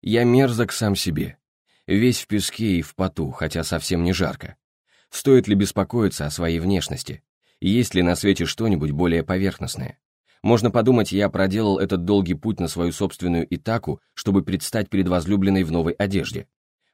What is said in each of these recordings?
Я мерзок сам себе. Весь в песке и в поту, хотя совсем не жарко. Стоит ли беспокоиться о своей внешности? Есть ли на свете что-нибудь более поверхностное? Можно подумать, я проделал этот долгий путь на свою собственную Итаку, чтобы предстать перед возлюбленной в новой одежде.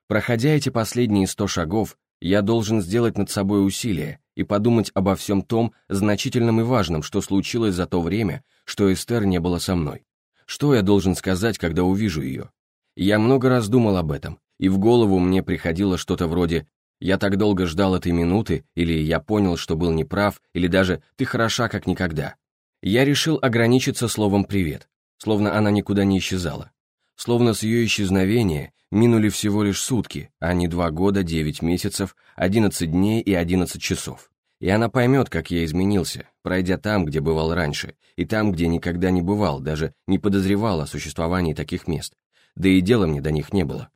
Проходя эти последние сто шагов, я должен сделать над собой усилие и подумать обо всем том значительном и важном, что случилось за то время, что Эстер не было со мной. Что я должен сказать, когда увижу ее? Я много раз думал об этом, и в голову мне приходило что-то вроде «я так долго ждал этой минуты» или «я понял, что был неправ» или даже «ты хороша, как никогда». Я решил ограничиться словом «привет», словно она никуда не исчезала. Словно с ее исчезновения минули всего лишь сутки, а не два года, девять месяцев, одиннадцать дней и одиннадцать часов. И она поймет, как я изменился, пройдя там, где бывал раньше, и там, где никогда не бывал, даже не подозревал о существовании таких мест. Да и дела мне до них не было.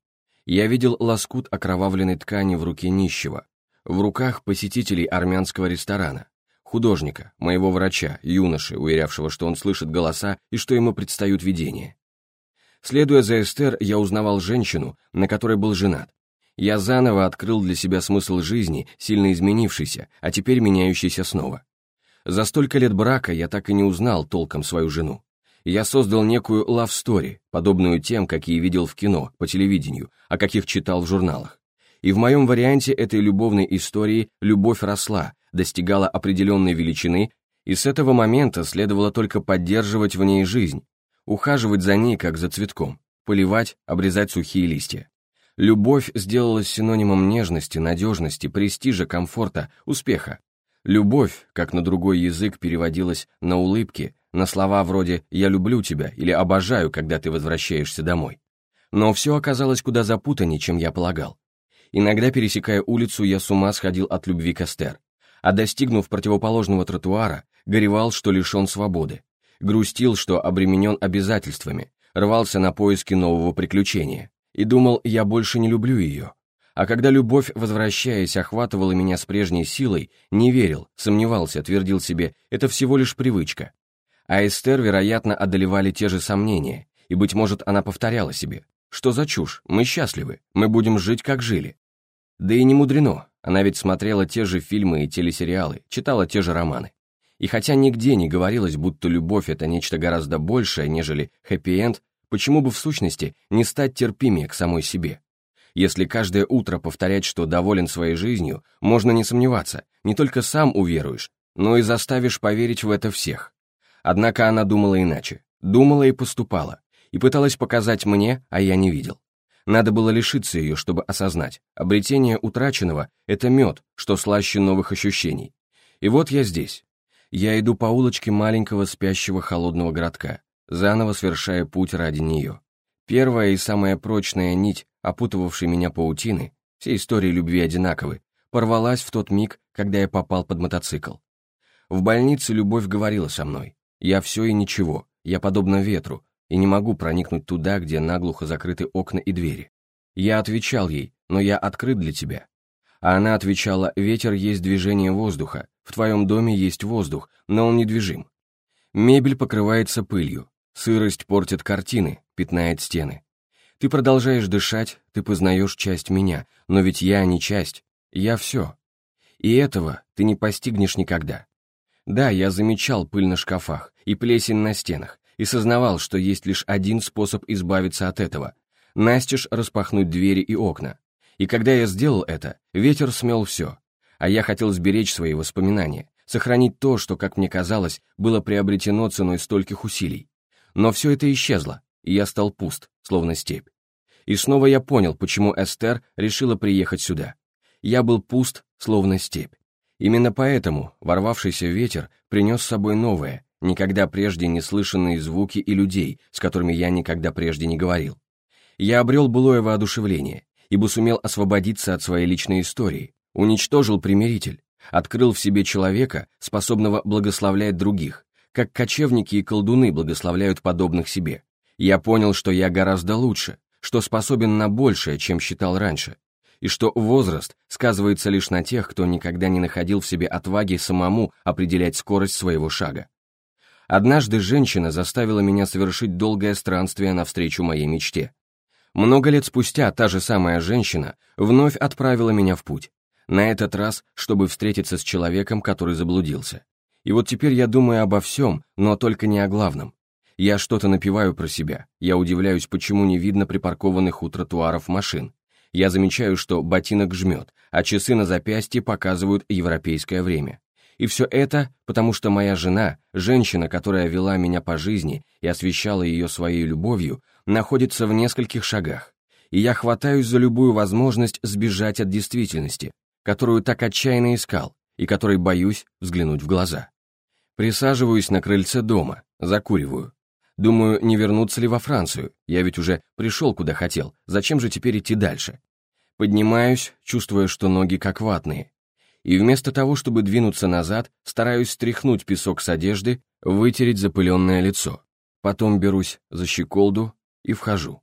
Я видел лоскут окровавленной ткани в руке нищего, в руках посетителей армянского ресторана, художника, моего врача, юноши, уверявшего, что он слышит голоса и что ему предстают видения. Следуя за Эстер, я узнавал женщину, на которой был женат. Я заново открыл для себя смысл жизни, сильно изменившийся, а теперь меняющийся снова. За столько лет брака я так и не узнал толком свою жену. Я создал некую love подобную тем, какие видел в кино, по телевидению, о каких читал в журналах. И в моем варианте этой любовной истории любовь росла, достигала определенной величины, и с этого момента следовало только поддерживать в ней жизнь, ухаживать за ней, как за цветком, поливать, обрезать сухие листья. Любовь сделалась синонимом нежности, надежности, престижа, комфорта, успеха. Любовь, как на другой язык переводилась на улыбки, на слова вроде «я люблю тебя» или «обожаю, когда ты возвращаешься домой». Но все оказалось куда запутаннее, чем я полагал. Иногда, пересекая улицу, я с ума сходил от любви к Эстер, а достигнув противоположного тротуара, горевал, что лишен свободы грустил, что обременен обязательствами, рвался на поиски нового приключения и думал, я больше не люблю ее. А когда любовь, возвращаясь, охватывала меня с прежней силой, не верил, сомневался, твердил себе, это всего лишь привычка. А Эстер, вероятно, одолевали те же сомнения, и, быть может, она повторяла себе, что за чушь, мы счастливы, мы будем жить, как жили. Да и не мудрено, она ведь смотрела те же фильмы и телесериалы, читала те же романы. И хотя нигде не говорилось, будто любовь — это нечто гораздо большее, нежели хэппи-энд, почему бы в сущности не стать терпимее к самой себе? Если каждое утро повторять, что доволен своей жизнью, можно не сомневаться, не только сам уверуешь, но и заставишь поверить в это всех. Однако она думала иначе, думала и поступала, и пыталась показать мне, а я не видел. Надо было лишиться ее, чтобы осознать, обретение утраченного — это мед, что слаще новых ощущений. И вот я здесь, я иду по улочке маленького спящего холодного городка, заново совершая путь ради нее. Первая и самая прочная нить, опутывавшая меня паутины, все истории любви одинаковы, порвалась в тот миг, когда я попал под мотоцикл. В больнице любовь говорила со мной. Я все и ничего, я подобно ветру, и не могу проникнуть туда, где наглухо закрыты окна и двери. Я отвечал ей, но я открыт для тебя. А она отвечала, ветер есть движение воздуха, в твоем доме есть воздух, но он недвижим. Мебель покрывается пылью, сырость портит картины, пятнает стены. Ты продолжаешь дышать, ты познаешь часть меня, но ведь я не часть, я все. И этого ты не постигнешь никогда. Да, я замечал пыль на шкафах и плесень на стенах, и сознавал, что есть лишь один способ избавиться от этого — настежь распахнуть двери и окна. И когда я сделал это, ветер смел все, а я хотел сберечь свои воспоминания, сохранить то, что, как мне казалось, было приобретено ценой стольких усилий. Но все это исчезло, и я стал пуст, словно степь. И снова я понял, почему Эстер решила приехать сюда. Я был пуст, словно степь. Именно поэтому ворвавшийся ветер принес с собой новое, никогда прежде не слышанные звуки и людей, с которыми я никогда прежде не говорил. Я обрел былое воодушевление, ибо сумел освободиться от своей личной истории, уничтожил примиритель, открыл в себе человека, способного благословлять других, как кочевники и колдуны благословляют подобных себе. Я понял, что я гораздо лучше, что способен на большее, чем считал раньше, и что возраст сказывается лишь на тех, кто никогда не находил в себе отваги самому определять скорость своего шага. Однажды женщина заставила меня совершить долгое странствие навстречу моей мечте. Много лет спустя та же самая женщина вновь отправила меня в путь. На этот раз, чтобы встретиться с человеком, который заблудился. И вот теперь я думаю обо всем, но только не о главном. Я что-то напиваю про себя. Я удивляюсь, почему не видно припаркованных у тротуаров машин. Я замечаю, что ботинок жмет, а часы на запястье показывают европейское время. И все это, потому что моя жена, женщина, которая вела меня по жизни и освещала ее своей любовью, находится в нескольких шагах. И я хватаюсь за любую возможность сбежать от действительности, которую так отчаянно искал и которой боюсь взглянуть в глаза. Присаживаюсь на крыльце дома, закуриваю. Думаю, не вернуться ли во Францию, я ведь уже пришел куда хотел, зачем же теперь идти дальше? Поднимаюсь, чувствуя, что ноги как ватные. И вместо того, чтобы двинуться назад, стараюсь стряхнуть песок с одежды, вытереть запыленное лицо. Потом берусь за щеколду и вхожу.